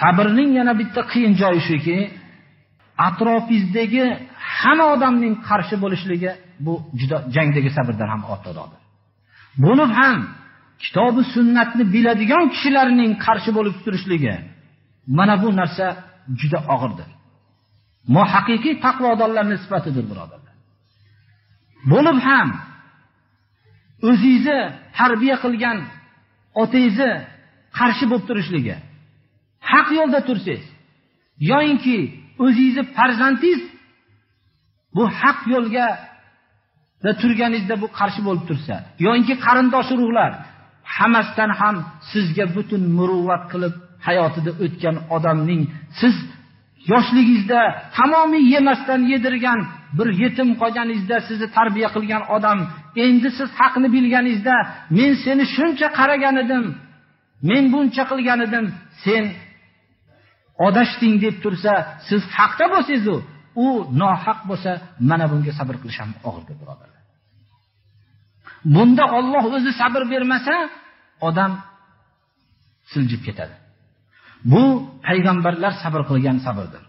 sabrning yana bitta qiyin joyi shuki atrofingizdagi hamma odamning qarshi bo'lishligi bu juda jangdagi sabrdan ham ortiqroqdir. Buni ham kitobi sunnatni biladigan kishilarning qarshi bo'lib turishligi mana bu narsa juda og'irdir. Bu haqiqiy taqvodorlarning sifatidir birodarlar. Bo'lib ham o'zingizni tarbiya qilgan otangizni qarshi bo'lib turishligi haq yo'lda tursangiz yoyinki o'zingizni farzandingiz bu haq yo'lga turganingizda bu qarshi bo'lib tursa yoyinki qarindosh urug'lar hammasidan ham sizga butun muruvvat qilib hayotida o'tgan odamning siz yoshligingizda tamomiy yemasdan yedirgan bir yetim qolganingizda sizni tarbiya qilgan odam endi siz haqni bilganingizda men seni shuncha qaragan edim men buncha qilgan edim sen adashding deb tursa siz haqda bo'lsangizu u nohaq bo'lsa mana bunga sabr qilish ham og'irdir birodarlar. Bunda olloh o'zi sabr bermasa odam siljib ketadi. Bu payg'ambarlar sabr qilgan sabrdir.